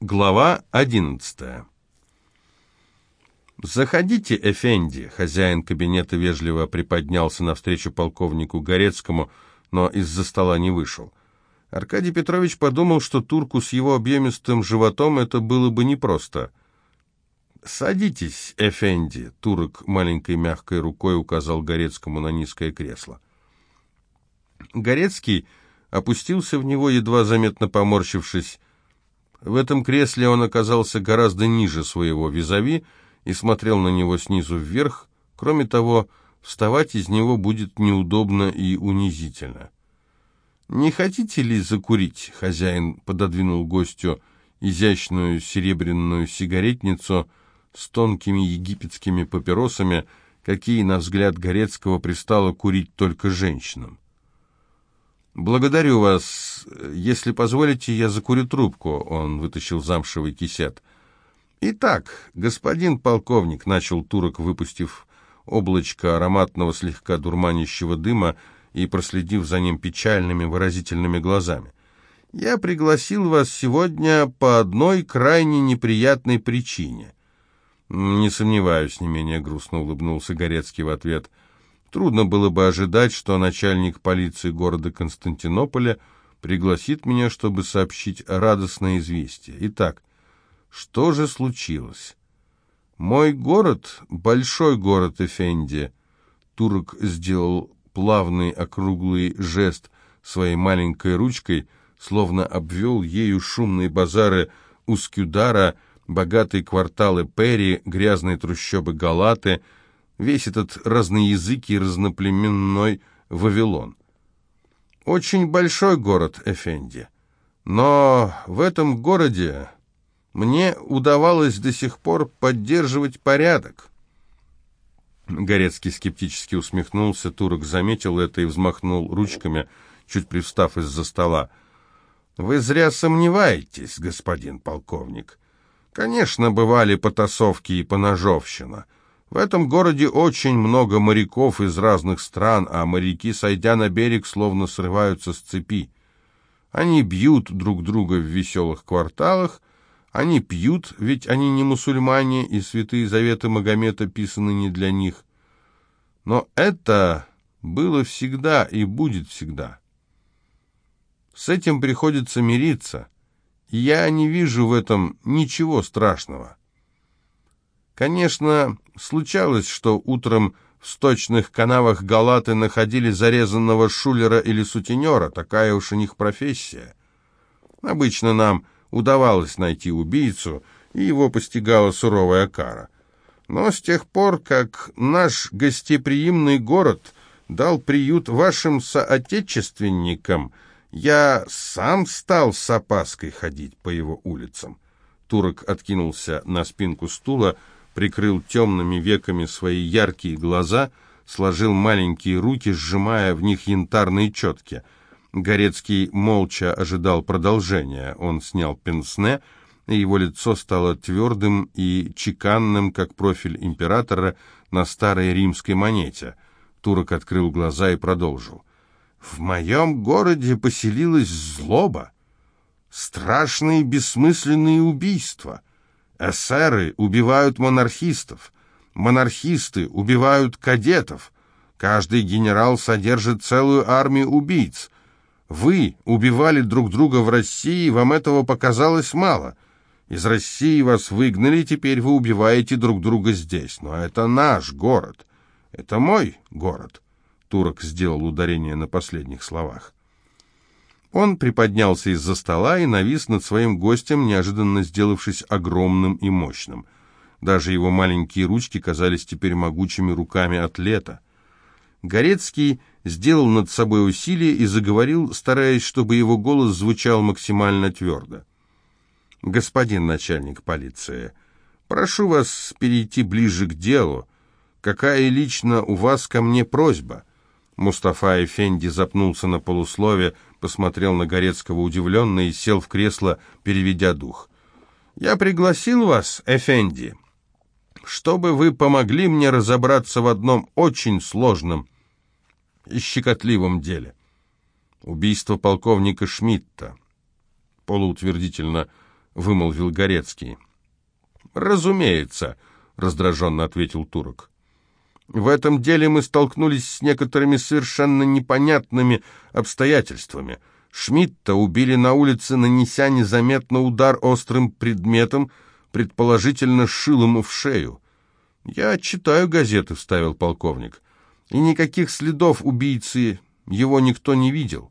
Глава одиннадцатая «Заходите, Эфенди!» Хозяин кабинета вежливо приподнялся навстречу полковнику Горецкому, но из-за стола не вышел. Аркадий Петрович подумал, что турку с его объемистым животом это было бы непросто. «Садитесь, Эфенди!» — турок маленькой мягкой рукой указал Горецкому на низкое кресло. Горецкий опустился в него, едва заметно поморщившись. В этом кресле он оказался гораздо ниже своего визави и смотрел на него снизу вверх. Кроме того, вставать из него будет неудобно и унизительно. «Не хотите ли закурить?» — хозяин пододвинул гостю изящную серебряную сигаретницу с тонкими египетскими папиросами, какие, на взгляд Горецкого, пристало курить только женщинам. «Благодарю вас. Если позволите, я закурю трубку». Он вытащил замшевый кисет. «Итак, господин полковник», — начал турок, выпустив облачко ароматного слегка дурманящего дыма и проследив за ним печальными выразительными глазами. «Я пригласил вас сегодня по одной крайне неприятной причине». «Не сомневаюсь», — не менее грустно улыбнулся Горецкий в ответ — Трудно было бы ожидать, что начальник полиции города Константинополя пригласит меня, чтобы сообщить радостное известие. Итак, что же случилось? Мой город — большой город Эфенди. Турок сделал плавный округлый жест своей маленькой ручкой, словно обвел ею шумные базары Ускюдара, богатые кварталы Перри, грязные трущобы Галаты — весь этот разноязыкий, разноплеменной Вавилон. Очень большой город Эфенди, но в этом городе мне удавалось до сих пор поддерживать порядок. Горецкий скептически усмехнулся, турок заметил это и взмахнул ручками, чуть привстав из-за стола. «Вы зря сомневаетесь, господин полковник. Конечно, бывали потасовки и поножовщина». В этом городе очень много моряков из разных стран, а моряки, сойдя на берег, словно срываются с цепи. Они бьют друг друга в веселых кварталах, они пьют, ведь они не мусульмане, и святые заветы Магомета писаны не для них. Но это было всегда и будет всегда. С этим приходится мириться, и я не вижу в этом ничего страшного. Конечно, случалось, что утром в сточных канавах галаты находили зарезанного шулера или сутенера, такая уж у них профессия. Обычно нам удавалось найти убийцу, и его постигала суровая кара. Но с тех пор, как наш гостеприимный город дал приют вашим соотечественникам, я сам стал с опаской ходить по его улицам. Турок откинулся на спинку стула, прикрыл темными веками свои яркие глаза, сложил маленькие руки, сжимая в них янтарные четки. Горецкий молча ожидал продолжения. Он снял пенсне, и его лицо стало твердым и чеканным, как профиль императора на старой римской монете. Турок открыл глаза и продолжил. «В моем городе поселилась злоба, страшные бессмысленные убийства». Эсеры убивают монархистов, монархисты убивают кадетов, каждый генерал содержит целую армию убийц. Вы убивали друг друга в России, вам этого показалось мало. Из России вас выгнали, теперь вы убиваете друг друга здесь. Но это наш город. Это мой город. Турок сделал ударение на последних словах. Он приподнялся из-за стола и навис над своим гостем, неожиданно сделавшись огромным и мощным. Даже его маленькие ручки казались теперь могучими руками атлета. Горецкий сделал над собой усилие и заговорил, стараясь, чтобы его голос звучал максимально твердо. «Господин начальник полиции, прошу вас перейти ближе к делу. Какая лично у вас ко мне просьба?» Мустафа Эфенди запнулся на полуслове, посмотрел на Горецкого удивленно и сел в кресло, переведя дух. «Я пригласил вас, Эфенди, чтобы вы помогли мне разобраться в одном очень сложном и щекотливом деле. Убийство полковника Шмидта». Полуутвердительно вымолвил Горецкий. «Разумеется», — раздраженно ответил турок. «В этом деле мы столкнулись с некоторыми совершенно непонятными обстоятельствами. Шмидта убили на улице, нанеся незаметно удар острым предметом, предположительно шилом в шею. «Я читаю газеты», — вставил полковник. «И никаких следов убийцы его никто не видел».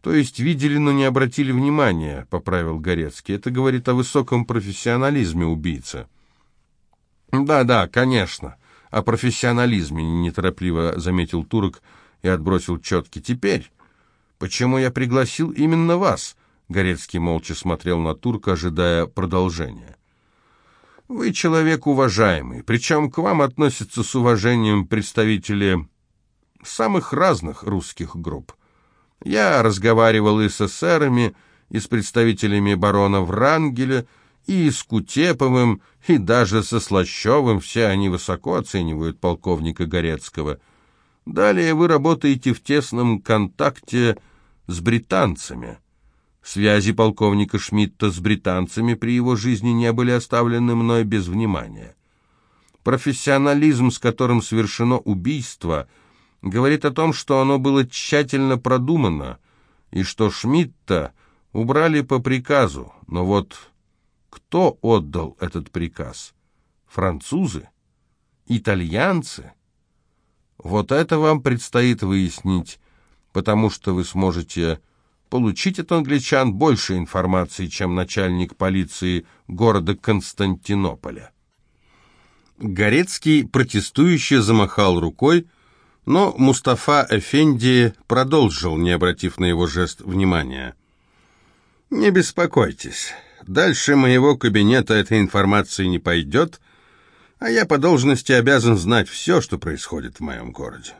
«То есть видели, но не обратили внимания», — поправил Горецкий. «Это говорит о высоком профессионализме убийцы». «Да-да, конечно, о профессионализме», — неторопливо заметил турок и отбросил четки. «Теперь, почему я пригласил именно вас?» Горецкий молча смотрел на турка, ожидая продолжения. «Вы человек уважаемый, причем к вам относятся с уважением представители самых разных русских групп. Я разговаривал и с эсерами, и с представителями барона Врангеля, и с Кутеповым, и даже со Слащевым, все они высоко оценивают полковника Горецкого. Далее вы работаете в тесном контакте с британцами. Связи полковника Шмидта с британцами при его жизни не были оставлены мной без внимания. Профессионализм, с которым совершено убийство – говорит о том, что оно было тщательно продумано, и что Шмидта убрали по приказу. Но вот кто отдал этот приказ? Французы? Итальянцы? Вот это вам предстоит выяснить, потому что вы сможете получить от англичан больше информации, чем начальник полиции города Константинополя. Горецкий протестующе замахал рукой, но Мустафа Эфенди продолжил, не обратив на его жест внимания. «Не беспокойтесь, дальше моего кабинета этой информации не пойдет, а я по должности обязан знать все, что происходит в моем городе.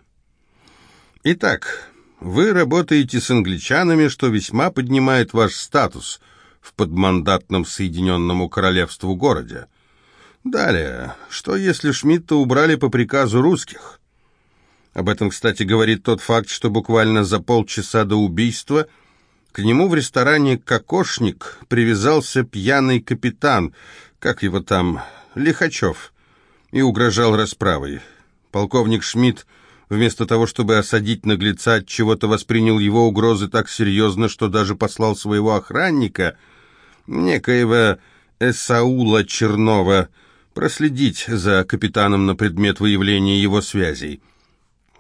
Итак, вы работаете с англичанами, что весьма поднимает ваш статус в подмандатном Соединенному Королевству городе. Далее, что если Шмидта убрали по приказу русских?» Об этом, кстати, говорит тот факт, что буквально за полчаса до убийства к нему в ресторане «Кокошник» привязался пьяный капитан, как его там, Лихачев, и угрожал расправой. Полковник Шмидт, вместо того, чтобы осадить наглеца, от чего-то воспринял его угрозы так серьезно, что даже послал своего охранника, некоего Эсаула Чернова, проследить за капитаном на предмет выявления его связей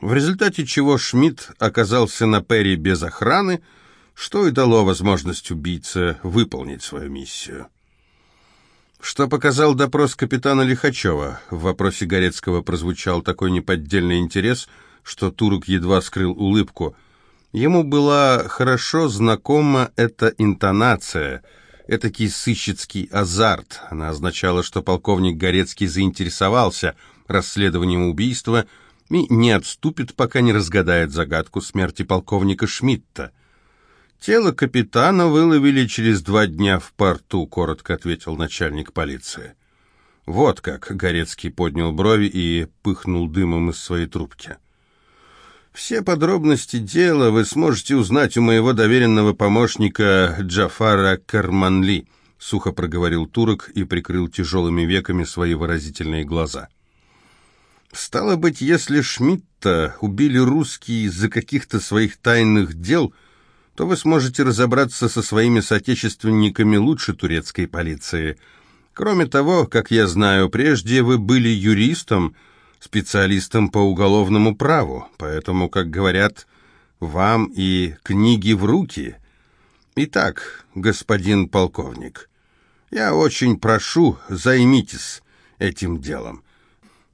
в результате чего Шмидт оказался на Перри без охраны, что и дало возможность убийце выполнить свою миссию. Что показал допрос капитана Лихачева? В вопросе Горецкого прозвучал такой неподдельный интерес, что Турок едва скрыл улыбку. Ему была хорошо знакома эта интонация, этакий сыщицкий азарт. Она означала, что полковник Горецкий заинтересовался расследованием убийства – и не отступит, пока не разгадает загадку смерти полковника Шмидта. «Тело капитана выловили через два дня в порту», — коротко ответил начальник полиции. «Вот как», — Горецкий поднял брови и пыхнул дымом из своей трубки. «Все подробности дела вы сможете узнать у моего доверенного помощника Джафара Карманли», — сухо проговорил турок и прикрыл тяжелыми веками свои выразительные глаза. — Стало быть, если Шмидта убили русские из-за каких-то своих тайных дел, то вы сможете разобраться со своими соотечественниками лучше турецкой полиции. Кроме того, как я знаю, прежде вы были юристом, специалистом по уголовному праву, поэтому, как говорят, вам и книги в руки. Итак, господин полковник, я очень прошу, займитесь этим делом.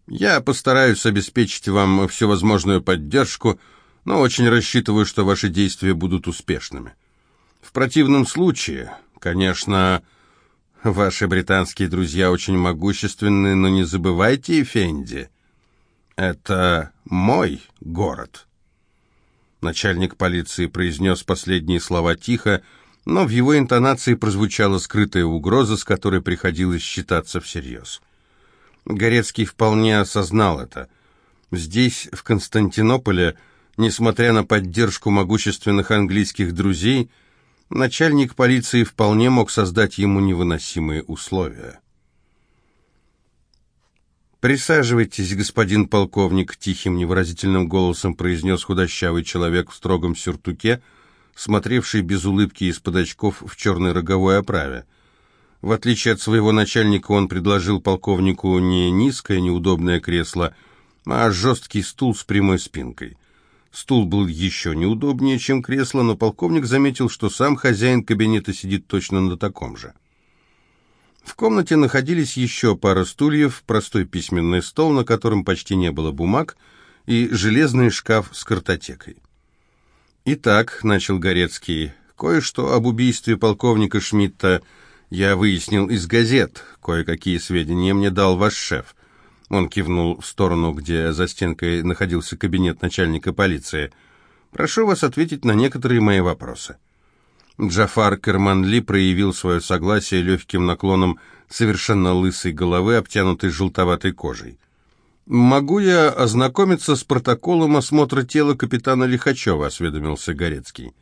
Я постараюсь обеспечить вам всевозможную поддержку, но очень рассчитываю, что ваши действия будут успешными. В противном случае, конечно, ваши британские друзья очень могущественны, но не забывайте, Эфенди, это мой город. Начальник полиции произнес последние слова тихо, но в его интонации прозвучала скрытая угроза, с которой приходилось считаться всерьез. Горецкий вполне осознал это. Здесь, в Константинополе, несмотря на поддержку могущественных английских друзей, начальник полиции вполне мог создать ему невыносимые условия. «Присаживайтесь, господин полковник», — тихим невыразительным голосом произнес худощавый человек в строгом сюртуке, смотревший без улыбки из-под очков в черной роговой оправе. В отличие от своего начальника, он предложил полковнику не низкое неудобное кресло, а жесткий стул с прямой спинкой. Стул был еще неудобнее, чем кресло, но полковник заметил, что сам хозяин кабинета сидит точно на таком же. В комнате находились еще пара стульев, простой письменный стол, на котором почти не было бумаг, и железный шкаф с картотекой. «Итак», — начал Горецкий, — «кое-что об убийстве полковника Шмидта я выяснил из газет. Кое-какие сведения мне дал ваш шеф». Он кивнул в сторону, где за стенкой находился кабинет начальника полиции. «Прошу вас ответить на некоторые мои вопросы». Джафар Керманли проявил свое согласие легким наклоном совершенно лысой головы, обтянутой желтоватой кожей. «Могу я ознакомиться с протоколом осмотра тела капитана Лихачева?» — осведомился Горецкий.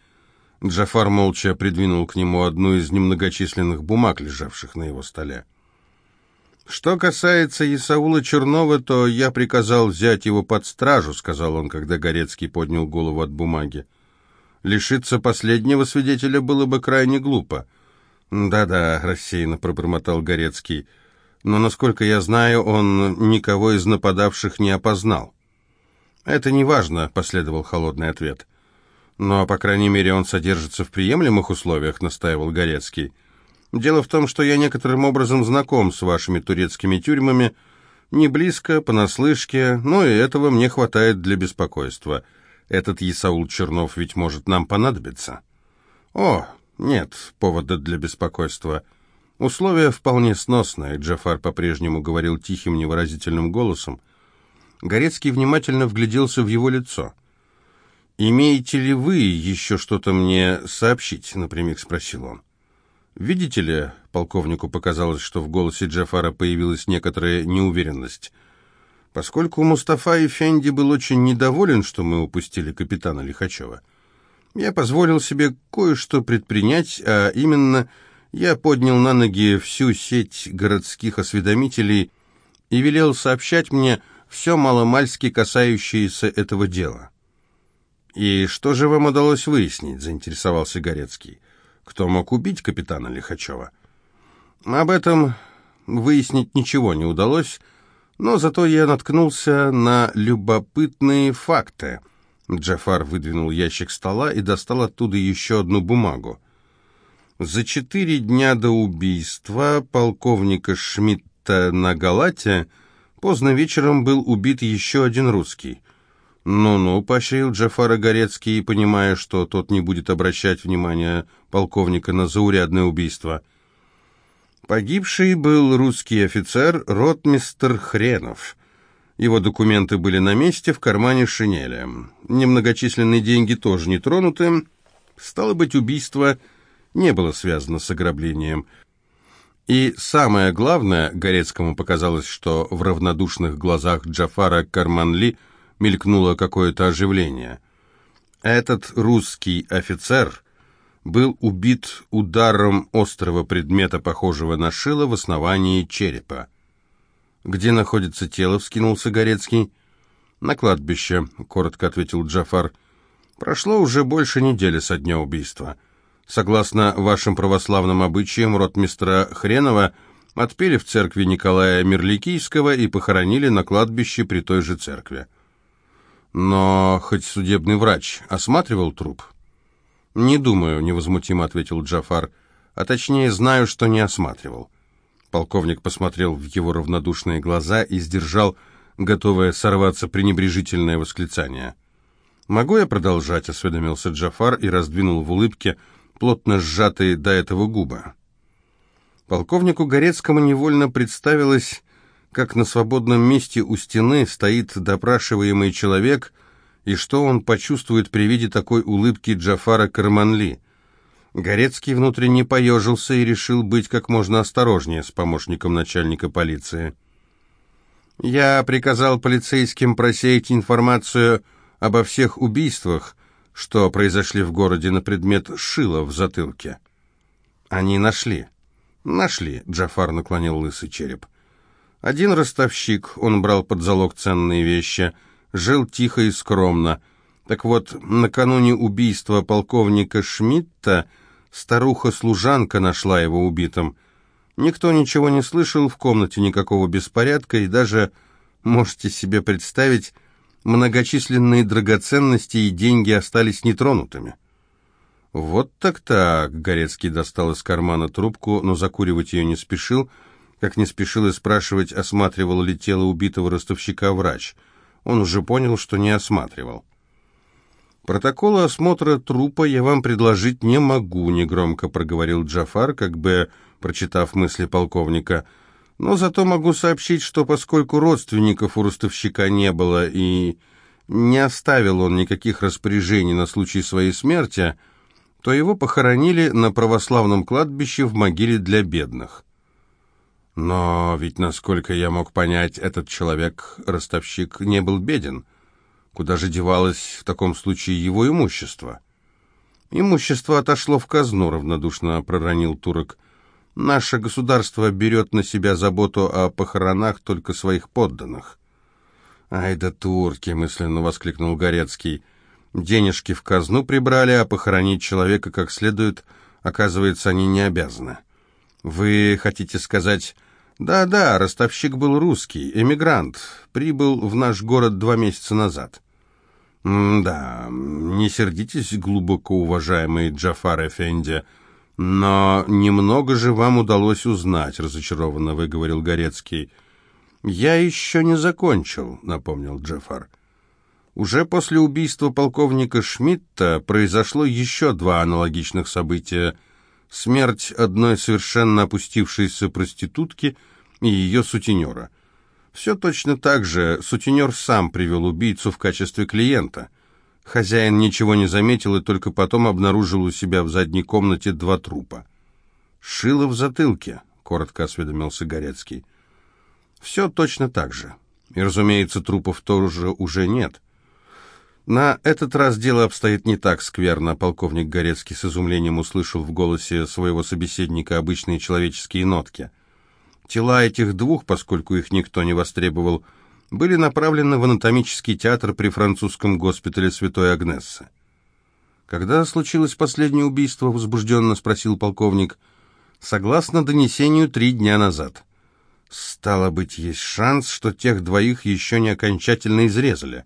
Джафар молча придвинул к нему одну из немногочисленных бумаг, лежавших на его столе. «Что касается Исаула Чернова, то я приказал взять его под стражу», — сказал он, когда Горецкий поднял голову от бумаги. Лишиться последнего свидетеля было бы крайне глупо. «Да-да», — рассеянно пробормотал Горецкий, «но, насколько я знаю, он никого из нападавших не опознал». «Это не важно», — последовал холодный ответ. «Но, по крайней мере, он содержится в приемлемых условиях», — настаивал Горецкий. «Дело в том, что я некоторым образом знаком с вашими турецкими тюрьмами, не близко, понаслышке, но и этого мне хватает для беспокойства». Этот Исаул Чернов ведь может нам понадобиться. О, нет повода для беспокойства. Условия вполне сносные, Джафар по-прежнему говорил тихим невыразительным голосом. Горецкий внимательно вгляделся в его лицо. «Имеете ли вы еще что-то мне сообщить?» — напрямик спросил он. «Видите ли?» — полковнику показалось, что в голосе Джафара появилась некоторая неуверенность — Поскольку Мустафа Эфенди был очень недоволен, что мы упустили капитана Лихачева, я позволил себе кое-что предпринять, а именно я поднял на ноги всю сеть городских осведомителей и велел сообщать мне все маломальски касающееся этого дела. «И что же вам удалось выяснить?» — заинтересовался Горецкий. «Кто мог убить капитана Лихачева?» «Об этом выяснить ничего не удалось», но зато я наткнулся на любопытные факты. Джафар выдвинул ящик стола и достал оттуда еще одну бумагу. За четыре дня до убийства полковника Шмидта на Галате поздно вечером был убит еще один русский. «Ну-ну», — поощрил Джафара Горецкий, понимая, что тот не будет обращать внимания полковника на заурядное убийство — Погибший был русский офицер, ротмистр Хренов. Его документы были на месте, в кармане шинели. Немногочисленные деньги тоже не тронуты. Стало быть, убийство не было связано с ограблением. И самое главное, Горецкому показалось, что в равнодушных глазах Джафара Карманли мелькнуло какое-то оживление. Этот русский офицер был убит ударом острого предмета, похожего на шило, в основании черепа. «Где находится тело?» — вскинулся Горецкий. «На кладбище», — коротко ответил Джафар. «Прошло уже больше недели со дня убийства. Согласно вашим православным обычаям, ротмистра Хренова отпели в церкви Николая Мирликийского и похоронили на кладбище при той же церкви. Но хоть судебный врач осматривал труп?» «Не думаю», — невозмутимо ответил Джафар. «А точнее, знаю, что не осматривал». Полковник посмотрел в его равнодушные глаза и сдержал, готовое сорваться пренебрежительное восклицание. «Могу я продолжать?» — осведомился Джафар и раздвинул в улыбке плотно сжатые до этого губы. Полковнику Горецкому невольно представилось, как на свободном месте у стены стоит допрашиваемый человек — и что он почувствует при виде такой улыбки Джафара Карманли. Горецкий внутренне поежился и решил быть как можно осторожнее с помощником начальника полиции. «Я приказал полицейским просеять информацию обо всех убийствах, что произошли в городе на предмет шила в затылке. Они нашли. Нашли, Джафар наклонил лысый череп. Один ростовщик, он брал под залог ценные вещи, жил тихо и скромно. Так вот, накануне убийства полковника Шмидта старуха-служанка нашла его убитым. Никто ничего не слышал, в комнате никакого беспорядка, и даже, можете себе представить, многочисленные драгоценности и деньги остались нетронутыми. «Вот так-так», — Горецкий достал из кармана трубку, но закуривать ее не спешил, как не спешил и спрашивать, осматривал ли тело убитого ростовщика врач. Он уже понял, что не осматривал. «Протокола осмотра трупа я вам предложить не могу», — негромко проговорил Джафар, как бы прочитав мысли полковника — но зато могу сообщить, что поскольку родственников у ростовщика не было и не оставил он никаких распоряжений на случай своей смерти, то его похоронили на православном кладбище в могиле для бедных. Но ведь, насколько я мог понять, этот человек, ростовщик, не был беден. Куда же девалось в таком случае его имущество? Имущество отошло в казну, равнодушно проронил турок. Наше государство берет на себя заботу о похоронах только своих подданных. «Ай да турки!» — мысленно воскликнул Горецкий. «Денежки в казну прибрали, а похоронить человека как следует, оказывается, они не обязаны. Вы хотите сказать...» «Да-да, ростовщик был русский, эмигрант, прибыл в наш город два месяца назад». «Да, не сердитесь, глубоко уважаемый Джафар Эфенди», «Но немного же вам удалось узнать», — разочарованно выговорил Горецкий. «Я еще не закончил», — напомнил Джеффар. Уже после убийства полковника Шмидта произошло еще два аналогичных события. Смерть одной совершенно опустившейся проститутки и ее сутенера. Все точно так же сутенер сам привел убийцу в качестве клиента — Хозяин ничего не заметил и только потом обнаружил у себя в задней комнате два трупа. «Шило в затылке», — коротко осведомился Горецкий. «Все точно так же. И, разумеется, трупов тоже уже нет». На этот раз дело обстоит не так скверно, полковник Горецкий с изумлением услышал в голосе своего собеседника обычные человеческие нотки. Тела этих двух, поскольку их никто не востребовал, — были направлены в анатомический театр при французском госпитале Святой Агнессы. «Когда случилось последнее убийство?» — возбужденно спросил полковник. «Согласно донесению, три дня назад». «Стало быть, есть шанс, что тех двоих еще не окончательно изрезали?»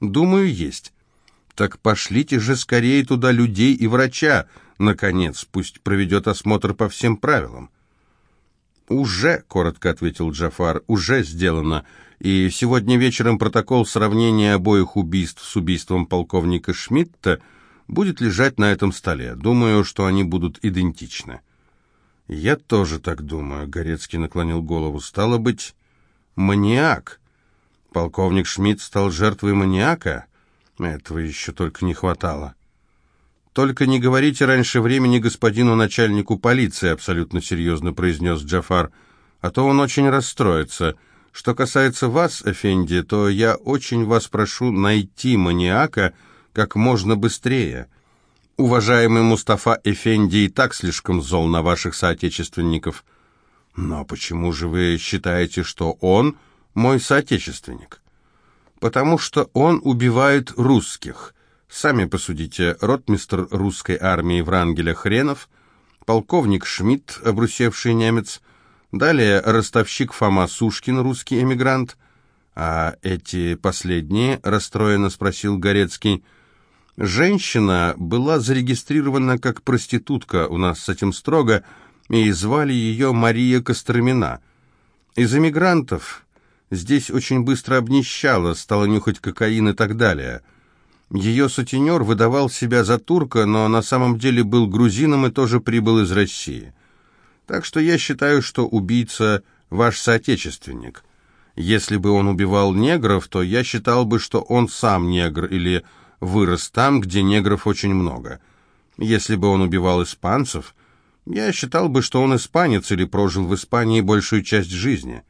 «Думаю, есть». «Так пошлите же скорее туда людей и врача, наконец, пусть проведет осмотр по всем правилам». «Уже», — коротко ответил Джафар, — «уже сделано и сегодня вечером протокол сравнения обоих убийств с убийством полковника Шмидта будет лежать на этом столе. Думаю, что они будут идентичны. Я тоже так думаю, Горецкий наклонил голову. Стало быть, маниак. Полковник Шмидт стал жертвой маниака? Этого еще только не хватало. «Только не говорите раньше времени господину начальнику полиции», абсолютно серьезно произнес Джафар, «а то он очень расстроится. Что касается вас, Эфенди, то я очень вас прошу найти маниака как можно быстрее. Уважаемый Мустафа Эфенди и так слишком зол на ваших соотечественников. Но почему же вы считаете, что он мой соотечественник? Потому что он убивает русских. Сами посудите, ротмистр русской армии Врангеля Хренов, полковник Шмидт, обрусевший немец, Далее ростовщик Фома Сушкин, русский эмигрант. А эти последние, расстроенно спросил Горецкий. Женщина была зарегистрирована как проститутка, у нас с этим строго, и звали ее Мария Костромина. Из эмигрантов здесь очень быстро обнищала, стала нюхать кокаин и так далее. Ее сутенер выдавал себя за турка, но на самом деле был грузином и тоже прибыл из России. Так что я считаю, что убийца ваш соотечественник. Если бы он убивал негров, то я считал бы, что он сам негр или вырос там, где негров очень много. Если бы он убивал испанцев, я считал бы, что он испанец или прожил в Испании большую часть жизни.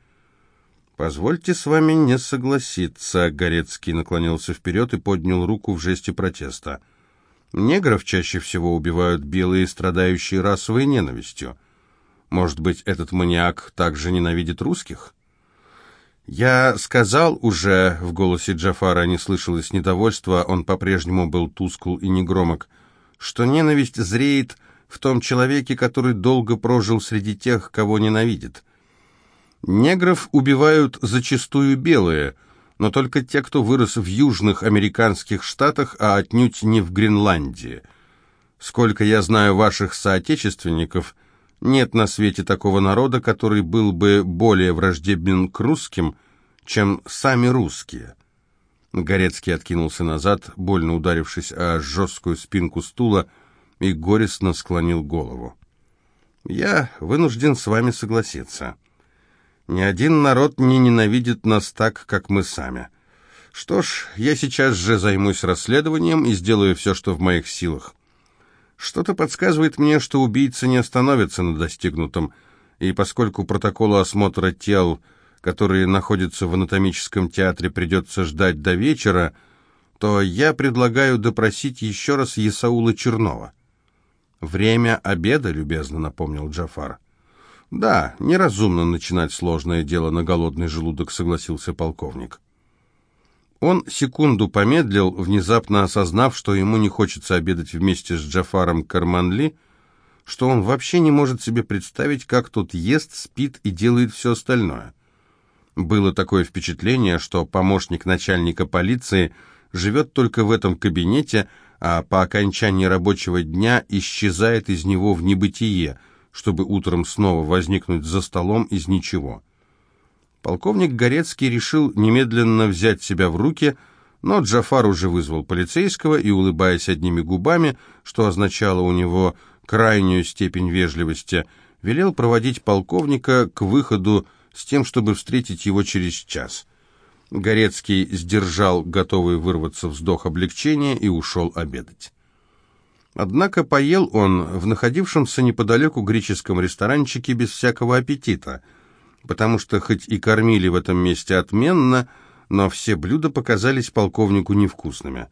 «Позвольте с вами не согласиться», — Горецкий наклонился вперед и поднял руку в жесте протеста. Негров чаще всего убивают белые, страдающие расовой ненавистью. Может быть, этот маньяк также ненавидит русских? «Я сказал уже...» — в голосе Джафара не слышалось недовольства, он по-прежнему был тускл и негромок, что ненависть зреет в том человеке, который долго прожил среди тех, кого ненавидит. Негров убивают зачастую белые, но только те, кто вырос в южных американских штатах, а отнюдь не в Гренландии. Сколько я знаю ваших соотечественников — нет на свете такого народа, который был бы более враждебен к русским, чем сами русские. Горецкий откинулся назад, больно ударившись о жесткую спинку стула, и горестно склонил голову. «Я вынужден с вами согласиться. Ни один народ не ненавидит нас так, как мы сами. Что ж, я сейчас же займусь расследованием и сделаю все, что в моих силах. Что-то подсказывает мне, что убийца не остановится на достигнутом, и поскольку протоколу осмотра тел, которые находятся в анатомическом театре, придется ждать до вечера, то я предлагаю допросить еще раз Есаула Чернова. «Время обеда», — любезно напомнил Джафар. «Да, неразумно начинать сложное дело на голодный желудок», — согласился полковник. Он секунду помедлил, внезапно осознав, что ему не хочется обедать вместе с Джафаром Карманли, что он вообще не может себе представить, как тот ест, спит и делает все остальное. Было такое впечатление, что помощник начальника полиции живет только в этом кабинете, а по окончании рабочего дня исчезает из него в небытие, чтобы утром снова возникнуть за столом из ничего. Полковник Горецкий решил немедленно взять себя в руки, но Джафар уже вызвал полицейского и, улыбаясь одними губами, что означало у него крайнюю степень вежливости, велел проводить полковника к выходу с тем, чтобы встретить его через час. Горецкий сдержал готовый вырваться вздох облегчения и ушел обедать. Однако поел он в находившемся неподалеку греческом ресторанчике без всякого аппетита – потому что хоть и кормили в этом месте отменно, но все блюда показались полковнику невкусными.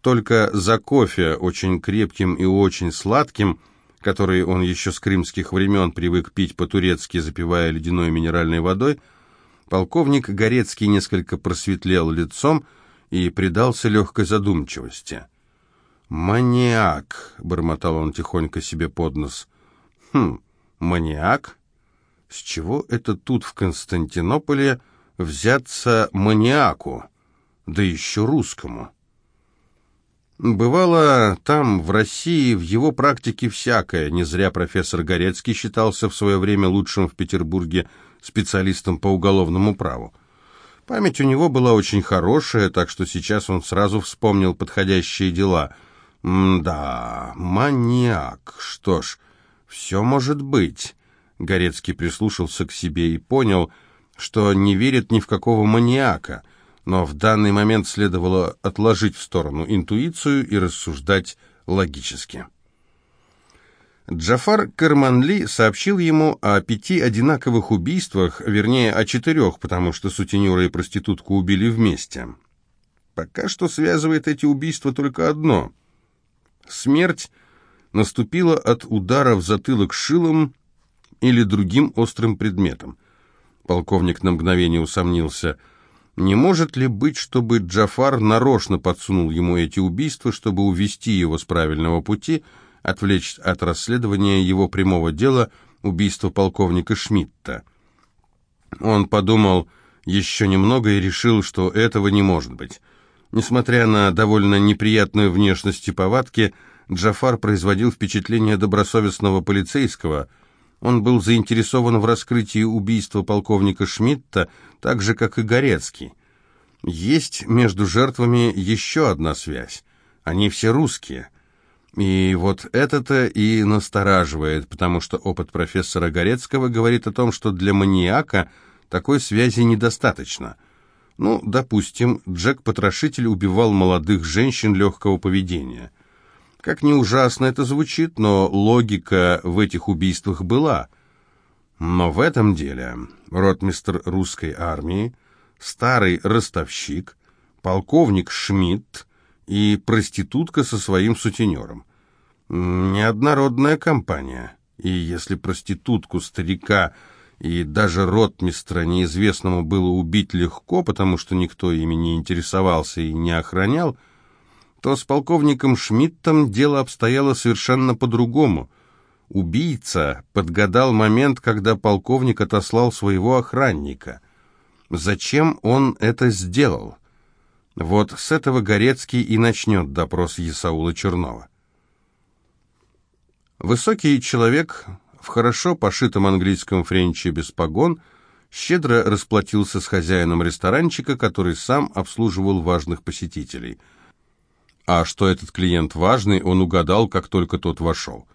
Только за кофе, очень крепким и очень сладким, который он еще с крымских времен привык пить по-турецки, запивая ледяной минеральной водой, полковник Горецкий несколько просветлел лицом и предался легкой задумчивости. «Маниак», — бормотал он тихонько себе под нос. «Хм, маниак?» С чего это тут, в Константинополе, взяться маниаку, да еще русскому? Бывало, там, в России, в его практике всякое. Не зря профессор Горецкий считался в свое время лучшим в Петербурге специалистом по уголовному праву. Память у него была очень хорошая, так что сейчас он сразу вспомнил подходящие дела. М-да, маньяк. Что ж, все может быть. Горецкий прислушался к себе и понял, что не верит ни в какого маньяка, но в данный момент следовало отложить в сторону интуицию и рассуждать логически. Джафар Карманли сообщил ему о пяти одинаковых убийствах, вернее, о четырех, потому что сутенера и проститутку убили вместе. Пока что связывает эти убийства только одно. Смерть наступила от удара в затылок шилом или другим острым предметом. Полковник на мгновение усомнился. Не может ли быть, чтобы Джафар нарочно подсунул ему эти убийства, чтобы увести его с правильного пути, отвлечь от расследования его прямого дела убийства полковника Шмидта? Он подумал еще немного и решил, что этого не может быть. Несмотря на довольно неприятную внешность и повадки, Джафар производил впечатление добросовестного полицейского – он был заинтересован в раскрытии убийства полковника Шмидта, так же, как и Горецкий. Есть между жертвами еще одна связь. Они все русские. И вот это-то и настораживает, потому что опыт профессора Горецкого говорит о том, что для маньяка такой связи недостаточно. Ну, допустим, Джек-потрошитель убивал молодых женщин легкого поведения – как ни ужасно это звучит, но логика в этих убийствах была. Но в этом деле ротмистр русской армии, старый ростовщик, полковник Шмидт и проститутка со своим сутенером. Неоднородная компания. И если проститутку, старика и даже ротмистра неизвестному было убить легко, потому что никто ими не интересовался и не охранял, то с полковником Шмидтом дело обстояло совершенно по-другому. Убийца подгадал момент, когда полковник отослал своего охранника. Зачем он это сделал? Вот с этого Горецкий и начнет допрос Есаула Чернова. Высокий человек в хорошо пошитом английском френче без погон щедро расплатился с хозяином ресторанчика, который сам обслуживал важных посетителей. А что этот клиент важный, он угадал, как только тот вошел.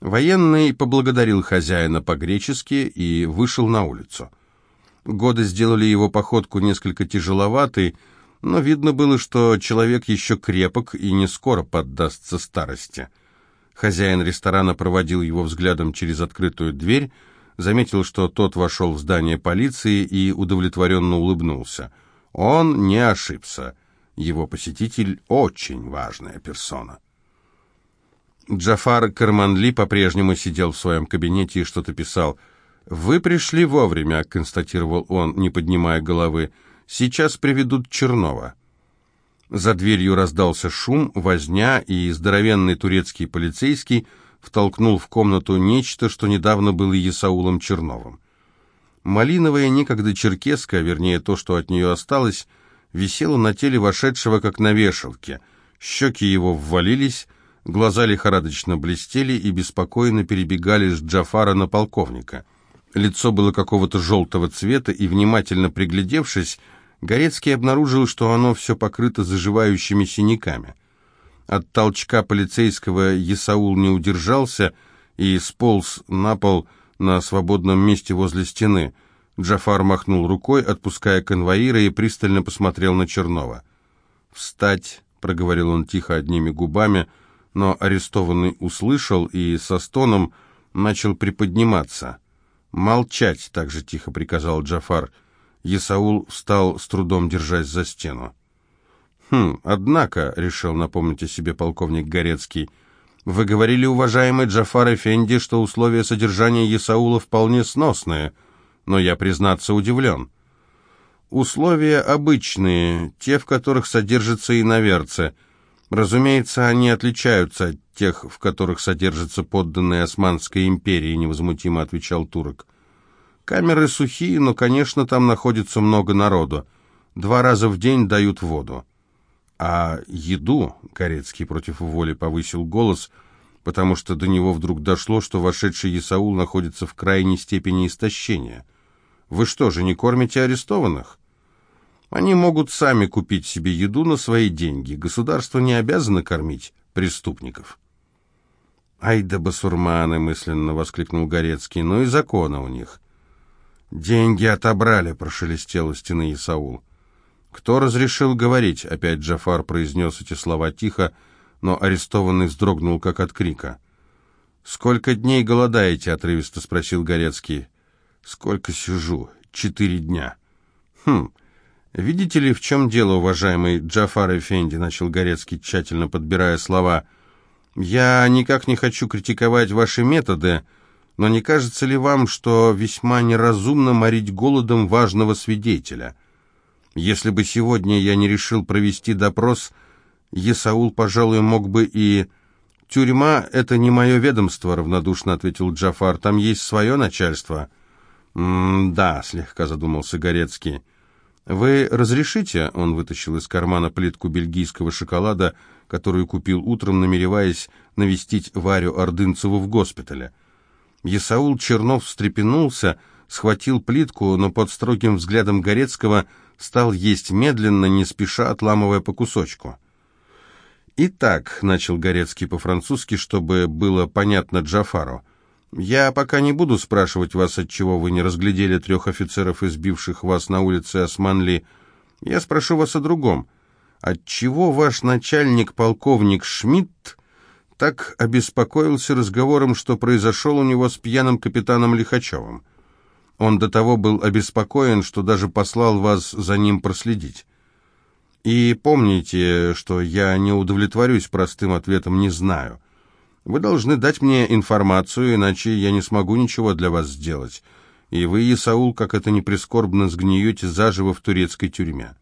Военный поблагодарил хозяина по-гречески и вышел на улицу. Годы сделали его походку несколько тяжеловатой, но видно было, что человек еще крепок и не скоро поддастся старости. Хозяин ресторана проводил его взглядом через открытую дверь, заметил, что тот вошел в здание полиции и удовлетворенно улыбнулся. Он не ошибся. Его посетитель очень важная персона. Джафар Карманли по-прежнему сидел в своем кабинете и что-то писал. «Вы пришли вовремя», — констатировал он, не поднимая головы. Сейчас приведут Чернова». За дверью раздался шум, возня, и здоровенный турецкий полицейский втолкнул в комнату нечто, что недавно было Есаулом Черновым. Малиновая, некогда черкеска, вернее то, что от нее осталось, висела на теле вошедшего, как на вешалке. Щеки его ввалились, глаза лихорадочно блестели и беспокойно перебегали с Джафара на полковника. Лицо было какого-то желтого цвета, и, внимательно приглядевшись, Горецкий обнаружил, что оно все покрыто заживающими синяками. От толчка полицейского Есаул не удержался и сполз на пол на свободном месте возле стены. Джафар махнул рукой, отпуская конвоира, и пристально посмотрел на Чернова. «Встать!» — проговорил он тихо одними губами, но арестованный услышал и со стоном начал приподниматься. «Молчать!» — также тихо приказал Джафар — Есаул встал с трудом, держась за стену. «Хм, однако», — решил напомнить о себе полковник Горецкий, «вы говорили, уважаемый Джафар Эфенди, что условия содержания Есаула вполне сносные, но я, признаться, удивлен». «Условия обычные, те, в которых содержатся иноверцы. Разумеется, они отличаются от тех, в которых содержатся подданные Османской империи», — невозмутимо отвечал турок. Камеры сухие, но, конечно, там находится много народу. Два раза в день дают воду. А еду, Корецкий против воли повысил голос, потому что до него вдруг дошло, что вошедший Исаул находится в крайней степени истощения. Вы что же, не кормите арестованных? Они могут сами купить себе еду на свои деньги. Государство не обязано кормить преступников. «Ай да басурманы!» — мысленно воскликнул Горецкий. «Ну и законы у них». «Деньги отобрали», — прошелестел стены Исаул. «Кто разрешил говорить?» — опять Джафар произнес эти слова тихо, но арестованный вздрогнул, как от крика. «Сколько дней голодаете?» — отрывисто спросил Горецкий. «Сколько сижу? Четыре дня». «Хм, видите ли, в чем дело, уважаемый Джафар Эфенди?» — начал Горецкий, тщательно подбирая слова. «Я никак не хочу критиковать ваши методы», — но не кажется ли вам, что весьма неразумно морить голодом важного свидетеля? Если бы сегодня я не решил провести допрос, Есаул, пожалуй, мог бы и... «Тюрьма — это не мое ведомство», — равнодушно ответил Джафар. «Там есть свое начальство». «М-да», — слегка задумался Горецкий. «Вы разрешите?» — он вытащил из кармана плитку бельгийского шоколада, которую купил утром, намереваясь навестить Варю Ордынцеву в госпитале. Есаул Чернов встрепенулся, схватил плитку, но под строгим взглядом Горецкого стал есть медленно, не спеша отламывая по кусочку. «Итак», — начал Горецкий по-французски, чтобы было понятно Джафару, «я пока не буду спрашивать вас, отчего вы не разглядели трех офицеров, избивших вас на улице Османли. Я спрошу вас о другом. Отчего ваш начальник, полковник Шмидт, так обеспокоился разговором, что произошел у него с пьяным капитаном Лихачевым. Он до того был обеспокоен, что даже послал вас за ним проследить. И помните, что я не удовлетворюсь простым ответом «не знаю». Вы должны дать мне информацию, иначе я не смогу ничего для вас сделать. И вы, Исаул, как это ни прискорбно, сгниете заживо в турецкой тюрьме.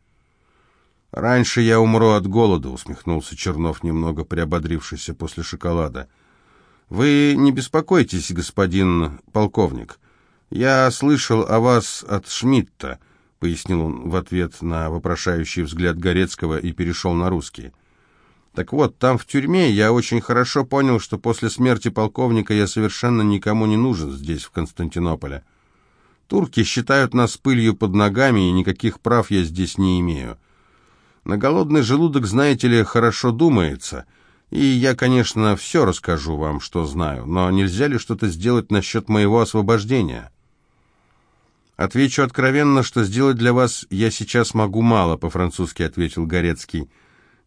«Раньше я умру от голода», — усмехнулся Чернов, немного приободрившийся после шоколада. «Вы не беспокойтесь, господин полковник. Я слышал о вас от Шмидта», — пояснил он в ответ на вопрошающий взгляд Горецкого и перешел на русский. «Так вот, там в тюрьме я очень хорошо понял, что после смерти полковника я совершенно никому не нужен здесь, в Константинополе. Турки считают нас пылью под ногами, и никаких прав я здесь не имею». На голодный желудок, знаете ли, хорошо думается. И я, конечно, все расскажу вам, что знаю, но нельзя ли что-то сделать насчет моего освобождения? Отвечу откровенно, что сделать для вас я сейчас могу мало, по-французски ответил Горецкий.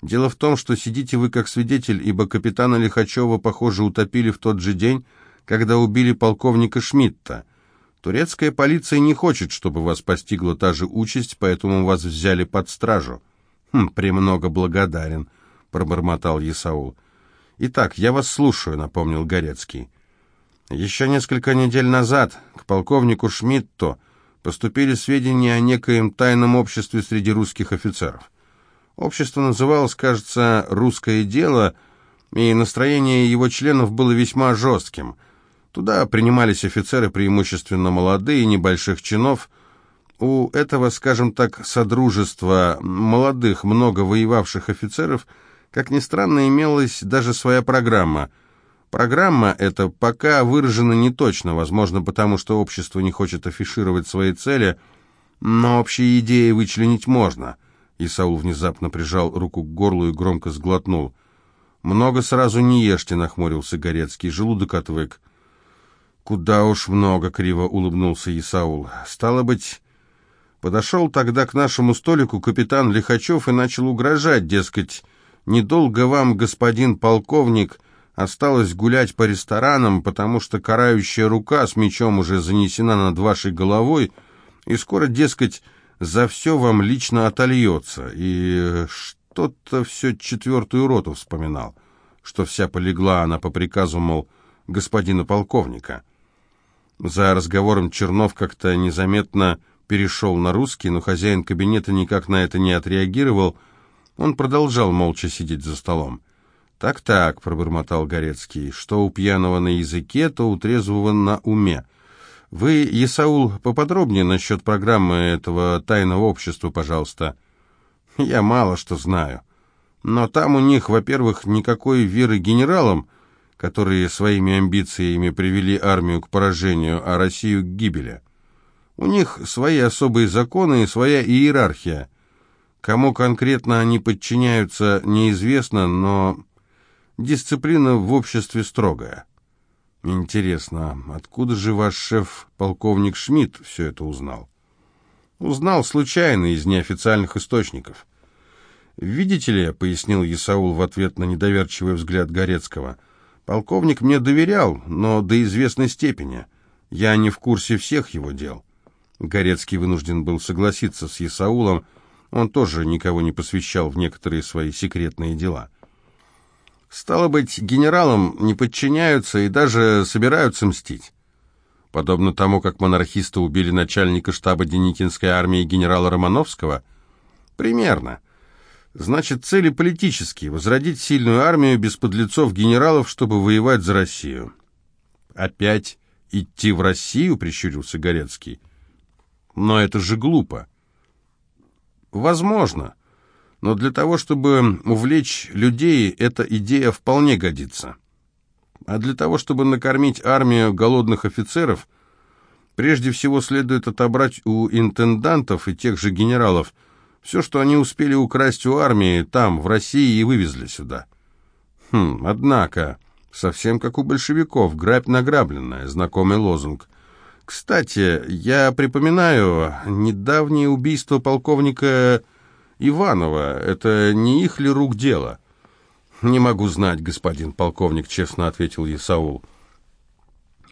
Дело в том, что сидите вы как свидетель, ибо капитана Лихачева, похоже, утопили в тот же день, когда убили полковника Шмидта. Турецкая полиция не хочет, чтобы вас постигла та же участь, поэтому вас взяли под стражу. «Хм, «Премного благодарен», — пробормотал Исаул. «Итак, я вас слушаю», — напомнил Горецкий. «Еще несколько недель назад к полковнику Шмидту поступили сведения о некоем тайном обществе среди русских офицеров. Общество называлось, кажется, «Русское дело», и настроение его членов было весьма жестким. Туда принимались офицеры преимущественно молодые, небольших чинов, у этого, скажем так, содружества молодых, много воевавших офицеров, как ни странно, имелась даже своя программа. Программа эта пока выражена не точно, возможно, потому что общество не хочет афишировать свои цели, но общие идеи вычленить можно. Исаул внезапно прижал руку к горлу и громко сглотнул. «Много сразу не ешьте», — нахмурился Горецкий, — «желудок отвык». «Куда уж много», — криво улыбнулся Исаул. «Стало быть...» Подошел тогда к нашему столику капитан Лихачев и начал угрожать, дескать, «Недолго вам, господин полковник, осталось гулять по ресторанам, потому что карающая рука с мечом уже занесена над вашей головой, и скоро, дескать, за все вам лично отольется». И что-то все четвертую роту вспоминал, что вся полегла она по приказу, мол, господина полковника. За разговором Чернов как-то незаметно перешел на русский, но хозяин кабинета никак на это не отреагировал. Он продолжал молча сидеть за столом. «Так-так», — пробормотал Горецкий, — «что у пьяного на языке, то у трезвого на уме. Вы, Исаул, поподробнее насчет программы этого тайного общества, пожалуйста». «Я мало что знаю. Но там у них, во-первых, никакой веры генералам, которые своими амбициями привели армию к поражению, а Россию к гибели. У них свои особые законы и своя иерархия. Кому конкретно они подчиняются, неизвестно, но дисциплина в обществе строгая. Интересно, откуда же ваш шеф, полковник Шмидт, все это узнал? Узнал случайно из неофициальных источников. «Видите ли», — пояснил Исаул в ответ на недоверчивый взгляд Горецкого, — «полковник мне доверял, но до известной степени. Я не в курсе всех его дел. Горецкий вынужден был согласиться с Исаулом, он тоже никого не посвящал в некоторые свои секретные дела. Стало быть, генералам не подчиняются и даже собираются мстить. Подобно тому, как монархисты убили начальника штаба Деникинской армии генерала Романовского? Примерно. Значит, цели политические – возродить сильную армию без подлецов генералов, чтобы воевать за Россию. «Опять идти в Россию?» – прищурился Горецкий. Но это же глупо. Возможно. Но для того, чтобы увлечь людей, эта идея вполне годится. А для того, чтобы накормить армию голодных офицеров, прежде всего следует отобрать у интендантов и тех же генералов все, что они успели украсть у армии там, в России, и вывезли сюда. Хм, однако, совсем как у большевиков, грабь награбленная, знакомый лозунг – кстати, я припоминаю недавнее убийство полковника Иванова. Это не их ли рук дело? Не могу знать, господин полковник, честно ответил Исаул.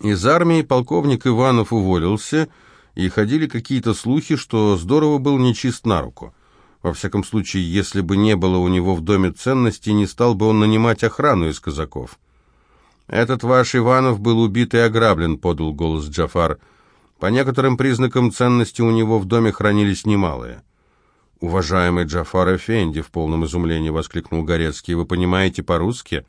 Из армии полковник Иванов уволился, и ходили какие-то слухи, что здорово был нечист на руку. Во всяком случае, если бы не было у него в доме ценностей, не стал бы он нанимать охрану из казаков. «Этот ваш Иванов был убит и ограблен», — подал голос Джафар. «По некоторым признакам ценности у него в доме хранились немалые». «Уважаемый Джафар Эфенди», — в полном изумлении воскликнул Горецкий, — «вы понимаете по-русски?»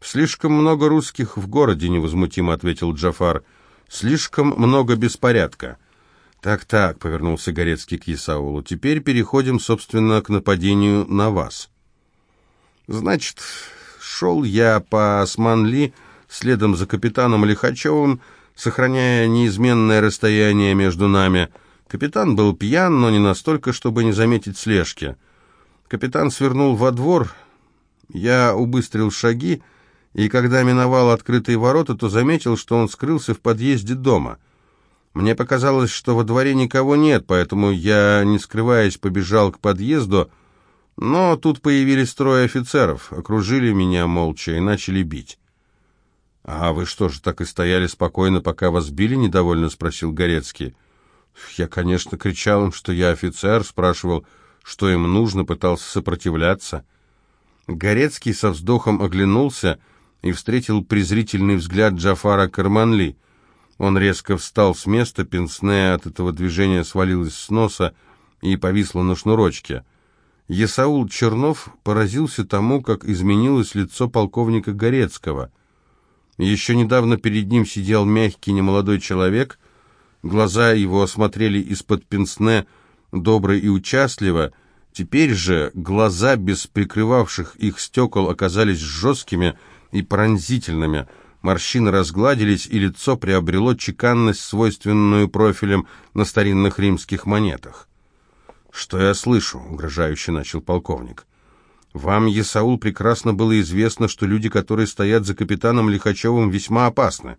«Слишком много русских в городе», — невозмутимо ответил Джафар. «Слишком много беспорядка». «Так-так», — повернулся Горецкий к Исаулу, — «теперь переходим, собственно, к нападению на вас». «Значит, шел я по Османли следом за капитаном Лихачевым, сохраняя неизменное расстояние между нами. Капитан был пьян, но не настолько, чтобы не заметить слежки. Капитан свернул во двор, я убыстрил шаги, и когда миновал открытые ворота, то заметил, что он скрылся в подъезде дома — мне показалось, что во дворе никого нет, поэтому я, не скрываясь, побежал к подъезду, но тут появились трое офицеров, окружили меня молча и начали бить. «А вы что же, так и стояли спокойно, пока вас били?» — недовольно спросил Горецкий. Я, конечно, кричал им, что я офицер, спрашивал, что им нужно, пытался сопротивляться. Горецкий со вздохом оглянулся и встретил презрительный взгляд Джафара Карманли — он резко встал с места, пенсне от этого движения свалилась с носа и повисла на шнурочке. Есаул Чернов поразился тому, как изменилось лицо полковника Горецкого. Еще недавно перед ним сидел мягкий немолодой человек, глаза его осмотрели из-под пенсне добро и участливо, теперь же глаза без прикрывавших их стекол оказались жесткими и пронзительными – Морщины разгладились, и лицо приобрело чеканность, свойственную профилем на старинных римских монетах. «Что я слышу?» — угрожающе начал полковник. «Вам, Есаул, прекрасно было известно, что люди, которые стоят за капитаном Лихачевым, весьма опасны.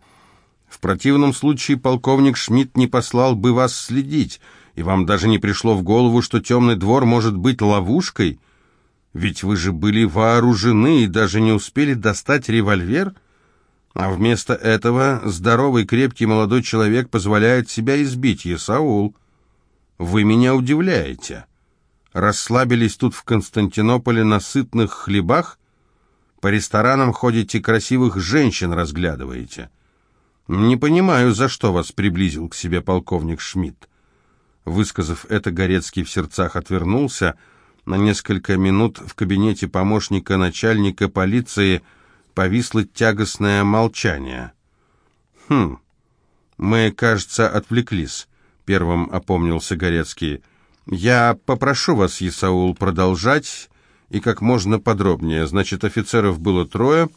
В противном случае полковник Шмидт не послал бы вас следить, и вам даже не пришло в голову, что темный двор может быть ловушкой. Ведь вы же были вооружены и даже не успели достать револьвер». А вместо этого здоровый, крепкий молодой человек позволяет себя избить. Есаул, вы меня удивляете. Расслабились тут в Константинополе на сытных хлебах? По ресторанам ходите, красивых женщин разглядываете. Не понимаю, за что вас приблизил к себе полковник Шмидт. Высказав это, Горецкий в сердцах отвернулся. На несколько минут в кабинете помощника начальника полиции – повисло тягостное молчание. «Хм, мы, кажется, отвлеклись», — первым опомнился Горецкий. «Я попрошу вас, Исаул, продолжать и как можно подробнее. Значит, офицеров было трое.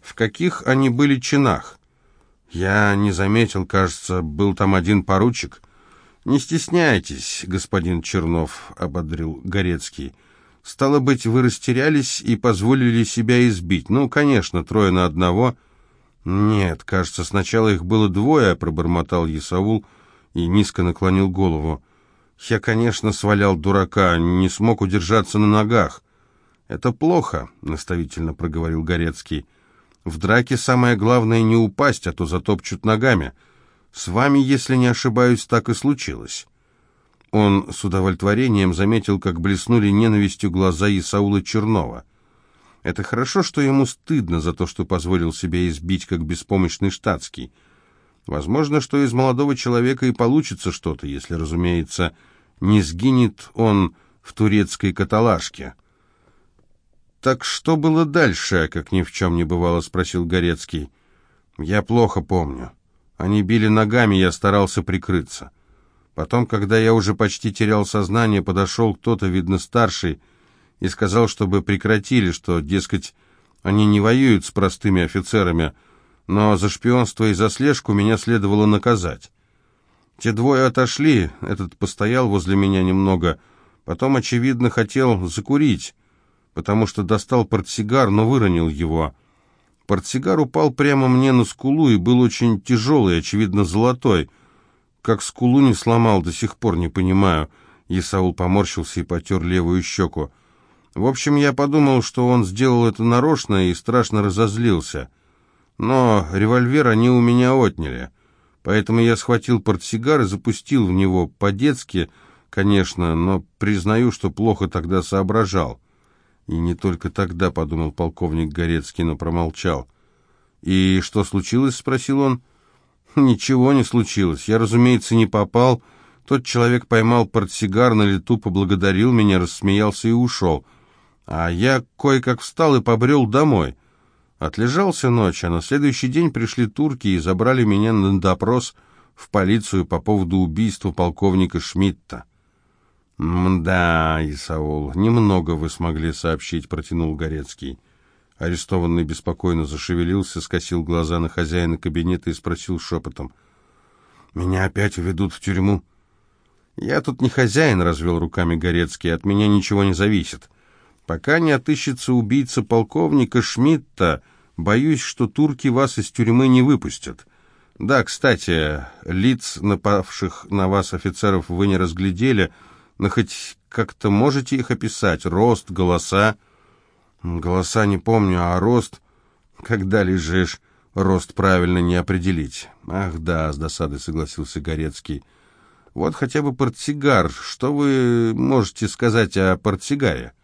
В каких они были чинах?» «Я не заметил, кажется, был там один поручик». «Не стесняйтесь, господин Чернов», — ободрил Горецкий. Стало быть, вы растерялись и позволили себя избить. Ну, конечно, трое на одного. Нет, кажется, сначала их было двое, пробормотал Исаул и низко наклонил голову. Я, конечно, свалял дурака, не смог удержаться на ногах. Это плохо, наставительно проговорил Горецкий. В драке самое главное не упасть, а то затопчут ногами. С вами, если не ошибаюсь, так и случилось. Он с удовлетворением заметил, как блеснули ненавистью глаза Исаула Чернова. Это хорошо, что ему стыдно за то, что позволил себя избить, как беспомощный штатский. Возможно, что из молодого человека и получится что-то, если, разумеется, не сгинет он в турецкой каталажке. «Так что было дальше?» — как ни в чем не бывало, спросил Горецкий. «Я плохо помню. Они били ногами, я старался прикрыться. Потом, когда я уже почти терял сознание, подошел кто-то, видно, старший, и сказал, чтобы прекратили, что, дескать, они не воюют с простыми офицерами, но за шпионство и за слежку меня следовало наказать. Те двое отошли, этот постоял возле меня немного, потом, очевидно, хотел закурить, потому что достал портсигар, но выронил его. Портсигар упал прямо мне на скулу и был очень тяжелый, очевидно, золотой — как скулу не сломал, до сих пор не понимаю. Исаул поморщился и потер левую щеку. В общем, я подумал, что он сделал это нарочно и страшно разозлился. Но револьвер они у меня отняли. Поэтому я схватил портсигар и запустил в него по-детски, конечно, но признаю, что плохо тогда соображал. И не только тогда, подумал полковник Горецкий, но промолчал. «И что случилось?» — спросил он. «Ничего не случилось. Я, разумеется, не попал. Тот человек поймал портсигар на лету, поблагодарил меня, рассмеялся и ушел. А я кое-как встал и побрел домой. Отлежался ночь, а на следующий день пришли турки и забрали меня на допрос в полицию по поводу убийства полковника Шмидта. «Мда, Исаул, немного вы смогли сообщить», — протянул Горецкий. Арестованный беспокойно зашевелился, скосил глаза на хозяина кабинета и спросил шепотом. «Меня опять уведут в тюрьму?» «Я тут не хозяин», — развел руками Горецкий, — «от меня ничего не зависит. Пока не отыщется убийца полковника Шмидта, боюсь, что турки вас из тюрьмы не выпустят. Да, кстати, лиц напавших на вас офицеров вы не разглядели, но хоть как-то можете их описать? Рост, голоса?» «Голоса не помню, а рост...» «Когда лежишь, рост правильно не определить». «Ах да», — с досадой согласился Горецкий. Вот хотя бы портсигар. Что вы можете сказать о портсигаре?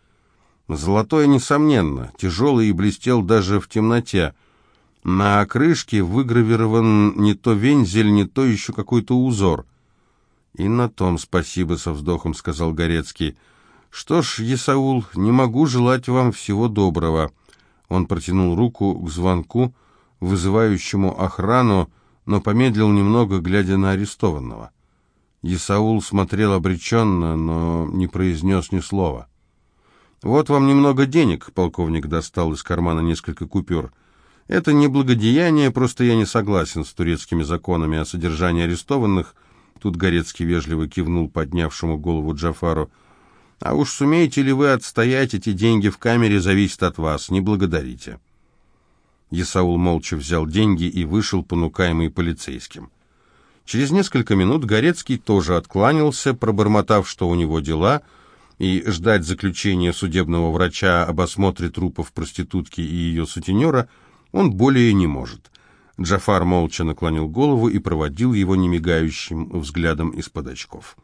Золотой, несомненно, тяжелый и блестел даже в темноте. На крышке выгравирован не то вензель, не то еще какой-то узор. «И на том спасибо», — со вздохом сказал Горецкий. «Что ж, Есаул, не могу желать вам всего доброго». Он протянул руку к звонку, вызывающему охрану, но помедлил немного, глядя на арестованного. Исаул смотрел обреченно, но не произнес ни слова. «Вот вам немного денег», — полковник достал из кармана несколько купюр. «Это не благодеяние, просто я не согласен с турецкими законами о содержании арестованных». Тут Горецкий вежливо кивнул поднявшему голову Джафару. «А уж сумеете ли вы отстоять эти деньги в камере, зависит от вас, не благодарите». Исаул молча взял деньги и вышел, понукаемый полицейским. Через несколько минут Горецкий тоже откланялся, пробормотав, что у него дела, и ждать заключения судебного врача об осмотре трупов проститутки и ее сутенера он более не может. Джафар молча наклонил голову и проводил его немигающим взглядом из-под очков.